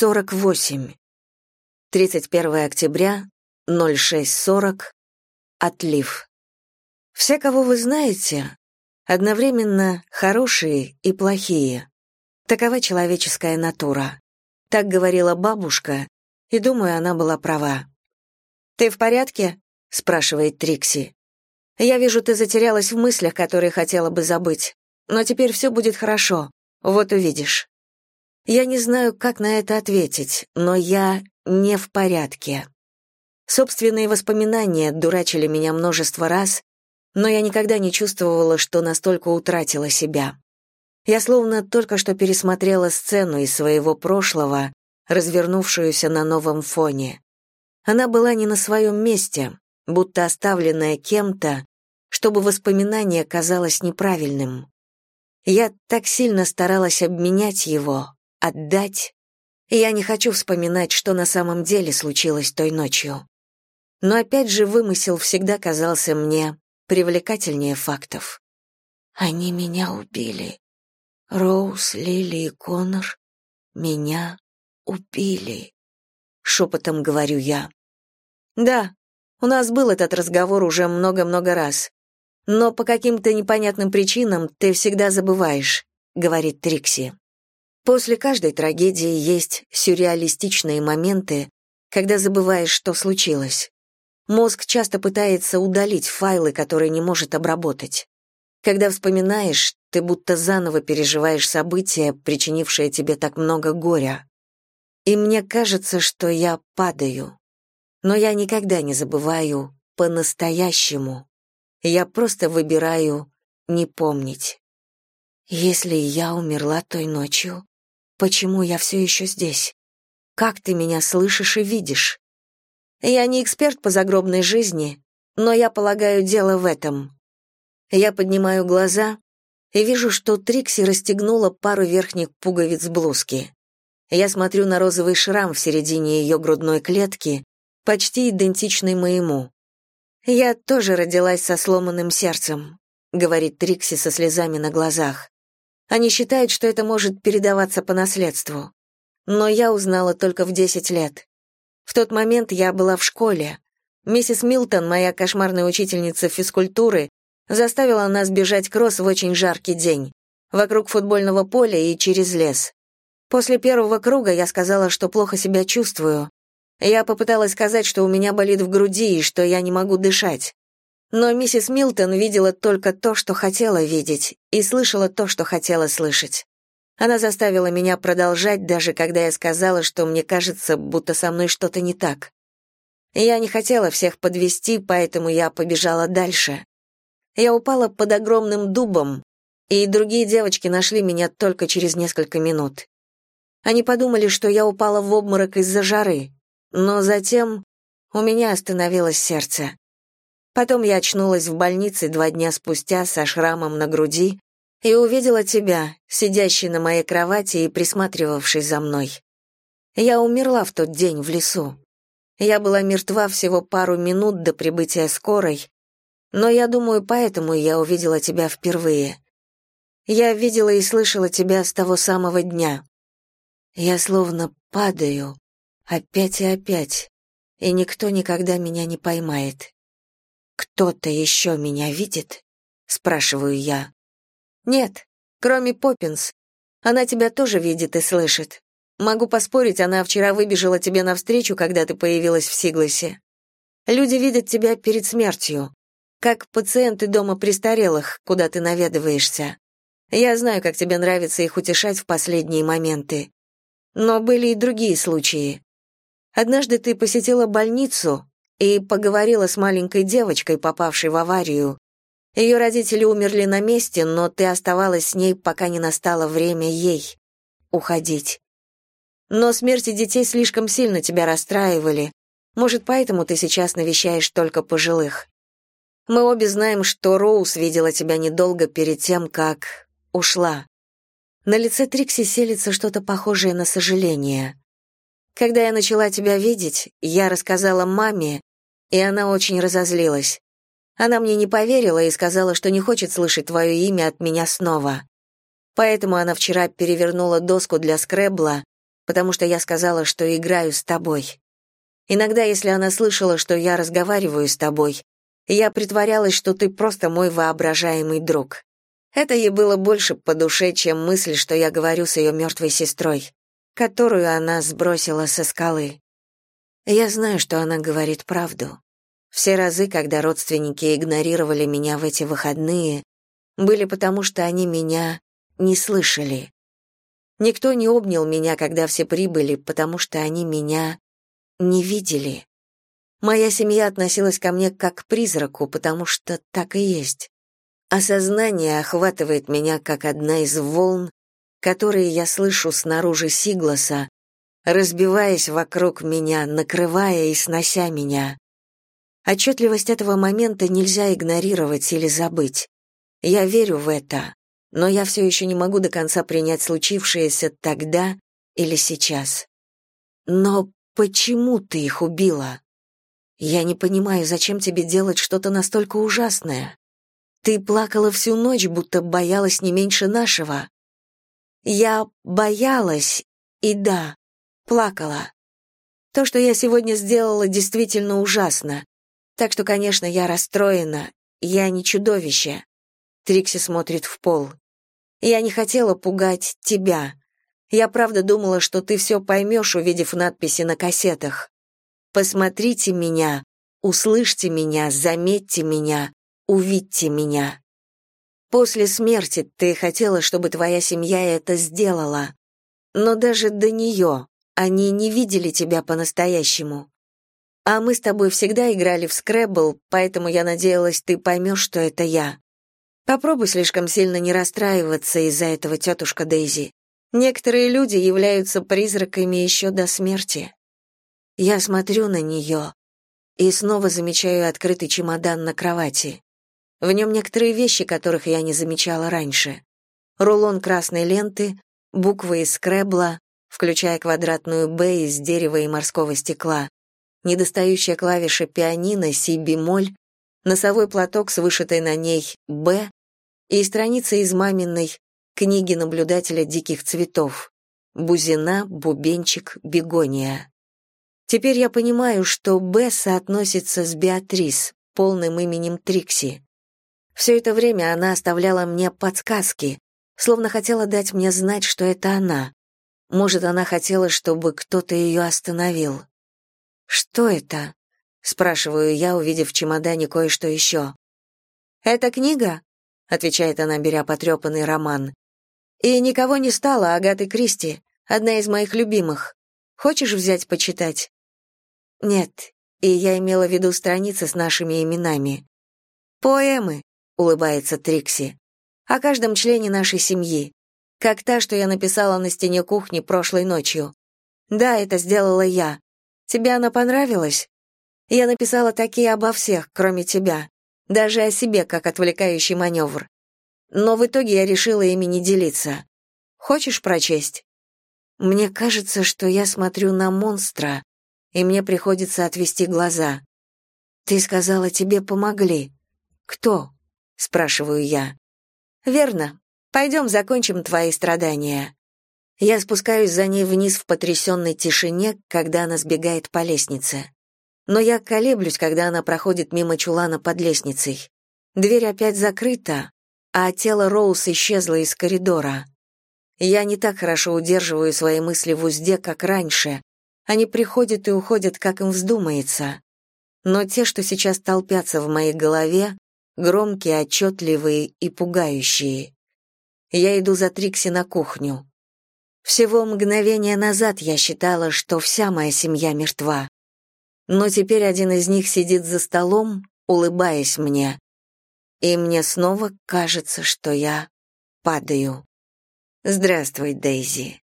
48. 31 октября, 06.40. Отлив. Все, кого вы знаете, одновременно хорошие и плохие. Такова человеческая натура. Так говорила бабушка, и, думаю, она была права. «Ты в порядке?» — спрашивает Трикси. «Я вижу, ты затерялась в мыслях, которые хотела бы забыть. Но теперь все будет хорошо. Вот увидишь». Я не знаю, как на это ответить, но я не в порядке. Собственные воспоминания дурачили меня множество раз, но я никогда не чувствовала, что настолько утратила себя. Я словно только что пересмотрела сцену из своего прошлого, развернувшуюся на новом фоне. Она была не на своем месте, будто оставленная кем-то, чтобы воспоминание казалось неправильным. Я так сильно старалась обменять его, отдать. Я не хочу вспоминать, что на самом деле случилось той ночью. Но опять же вымысел всегда казался мне привлекательнее фактов. Они меня убили. Роуз, Лили и Коннор меня убили. Шепотом говорю я. Да, у нас был этот разговор уже много-много раз. Но по каким-то непонятным причинам ты всегда забываешь, говорит Трикси. После каждой трагедии есть сюрреалистичные моменты, когда забываешь, что случилось. Мозг часто пытается удалить файлы, которые не может обработать. Когда вспоминаешь, ты будто заново переживаешь события, причинившие тебе так много горя. И мне кажется, что я падаю. Но я никогда не забываю по-настоящему. Я просто выбираю не помнить. Если я умерла той ночью, Почему я все еще здесь? Как ты меня слышишь и видишь? Я не эксперт по загробной жизни, но я полагаю дело в этом. Я поднимаю глаза и вижу, что Трикси расстегнула пару верхних пуговиц блузки. Я смотрю на розовый шрам в середине ее грудной клетки, почти идентичный моему. «Я тоже родилась со сломанным сердцем», — говорит Трикси со слезами на глазах. Они считают, что это может передаваться по наследству. Но я узнала только в 10 лет. В тот момент я была в школе. Миссис Милтон, моя кошмарная учительница физкультуры, заставила нас бежать кросс в очень жаркий день, вокруг футбольного поля и через лес. После первого круга я сказала, что плохо себя чувствую. Я попыталась сказать, что у меня болит в груди и что я не могу дышать. Но миссис Милтон видела только то, что хотела видеть, и слышала то, что хотела слышать. Она заставила меня продолжать, даже когда я сказала, что мне кажется, будто со мной что-то не так. Я не хотела всех подвести, поэтому я побежала дальше. Я упала под огромным дубом, и другие девочки нашли меня только через несколько минут. Они подумали, что я упала в обморок из-за жары, но затем у меня остановилось сердце. Потом я очнулась в больнице два дня спустя со шрамом на груди и увидела тебя, сидящей на моей кровати и присматривавшей за мной. Я умерла в тот день в лесу. Я была мертва всего пару минут до прибытия скорой, но я думаю, поэтому я увидела тебя впервые. Я видела и слышала тебя с того самого дня. Я словно падаю, опять и опять, и никто никогда меня не поймает. «Кто-то еще меня видит?» — спрашиваю я. «Нет, кроме Поппинс. Она тебя тоже видит и слышит. Могу поспорить, она вчера выбежала тебе навстречу, когда ты появилась в Сигласе. Люди видят тебя перед смертью, как пациенты дома престарелых, куда ты наведываешься. Я знаю, как тебе нравится их утешать в последние моменты. Но были и другие случаи. Однажды ты посетила больницу, и поговорила с маленькой девочкой, попавшей в аварию. Ее родители умерли на месте, но ты оставалась с ней, пока не настало время ей уходить. Но смерти детей слишком сильно тебя расстраивали. Может, поэтому ты сейчас навещаешь только пожилых. Мы обе знаем, что Роуз видела тебя недолго перед тем, как ушла. На лице Трикси селится что-то похожее на сожаление. Когда я начала тебя видеть, я рассказала маме, и она очень разозлилась. Она мне не поверила и сказала, что не хочет слышать твое имя от меня снова. Поэтому она вчера перевернула доску для скребла потому что я сказала, что играю с тобой. Иногда, если она слышала, что я разговариваю с тобой, я притворялась, что ты просто мой воображаемый друг. Это ей было больше по душе, чем мысль, что я говорю с ее мертвой сестрой, которую она сбросила со скалы. Я знаю, что она говорит правду. Все разы, когда родственники игнорировали меня в эти выходные, были потому, что они меня не слышали. Никто не обнял меня, когда все прибыли, потому что они меня не видели. Моя семья относилась ко мне как к призраку, потому что так и есть. Осознание охватывает меня, как одна из волн, которые я слышу снаружи Сигласа, разбиваясь вокруг меня, накрывая и снося меня. Отчетливость этого момента нельзя игнорировать или забыть. Я верю в это, но я все еще не могу до конца принять случившееся тогда или сейчас. Но почему ты их убила? Я не понимаю, зачем тебе делать что-то настолько ужасное. Ты плакала всю ночь, будто боялась не меньше нашего. Я боялась, и да, плакала. То, что я сегодня сделала, действительно ужасно. Так что, конечно, я расстроена. Я не чудовище. Трикси смотрит в пол. Я не хотела пугать тебя. Я правда думала, что ты все поймешь, увидев надписи на кассетах. Посмотрите меня, услышьте меня, заметьте меня, увидьте меня. После смерти ты хотела, чтобы твоя семья это сделала. Но даже до нее они не видели тебя по-настоящему. А мы с тобой всегда играли в скребл, поэтому я надеялась, ты поймешь, что это я. Попробуй слишком сильно не расстраиваться из-за этого, тетушка Дейзи. Некоторые люди являются призраками еще до смерти. Я смотрю на нее и снова замечаю открытый чемодан на кровати. В нем некоторые вещи, которых я не замечала раньше. Рулон красной ленты, буквы из скребла, включая квадратную «Б» из дерева и морского стекла, недостающая клавиша пианино си-бемоль, носовой платок с вышитой на ней «Б» и страница из маминой книги наблюдателя диких цветов «Бузина, бубенчик, бегония». Теперь я понимаю, что Б соотносится с Беатрис, полным именем Трикси. Все это время она оставляла мне подсказки, словно хотела дать мне знать, что это она. Может, она хотела, чтобы кто-то ее остановил. «Что это?» — спрашиваю я, увидев в чемодане кое-что еще. «Это книга?» — отвечает она, беря потрепанный роман. «И никого не стало, Агаты Кристи, одна из моих любимых. Хочешь взять почитать?» Нет, и я имела в виду страницы с нашими именами. Поэмы, улыбается Трикси. О каждом члене нашей семьи. Как та, что я написала на стене кухни прошлой ночью. Да, это сделала я. Тебе она понравилась? Я написала такие обо всех, кроме тебя. Даже о себе, как отвлекающий маневр. Но в итоге я решила ими не делиться. Хочешь прочесть? Мне кажется, что я смотрю на монстра, и мне приходится отвести глаза. Ты сказала, тебе помогли. Кто? спрашиваю я. Верно. Пойдем закончим твои страдания. Я спускаюсь за ней вниз в потрясенной тишине, когда она сбегает по лестнице. Но я колеблюсь, когда она проходит мимо чулана под лестницей. Дверь опять закрыта, а тело Роуз исчезло из коридора. Я не так хорошо удерживаю свои мысли в узде, как раньше, они приходят и уходят, как им вздумается. Но те, что сейчас толпятся в моей голове, громкие, отчетливые и пугающие. Я иду за Трикси на кухню. Всего мгновение назад я считала, что вся моя семья мертва. Но теперь один из них сидит за столом, улыбаясь мне. И мне снова кажется, что я падаю. Здравствуй, Дейзи.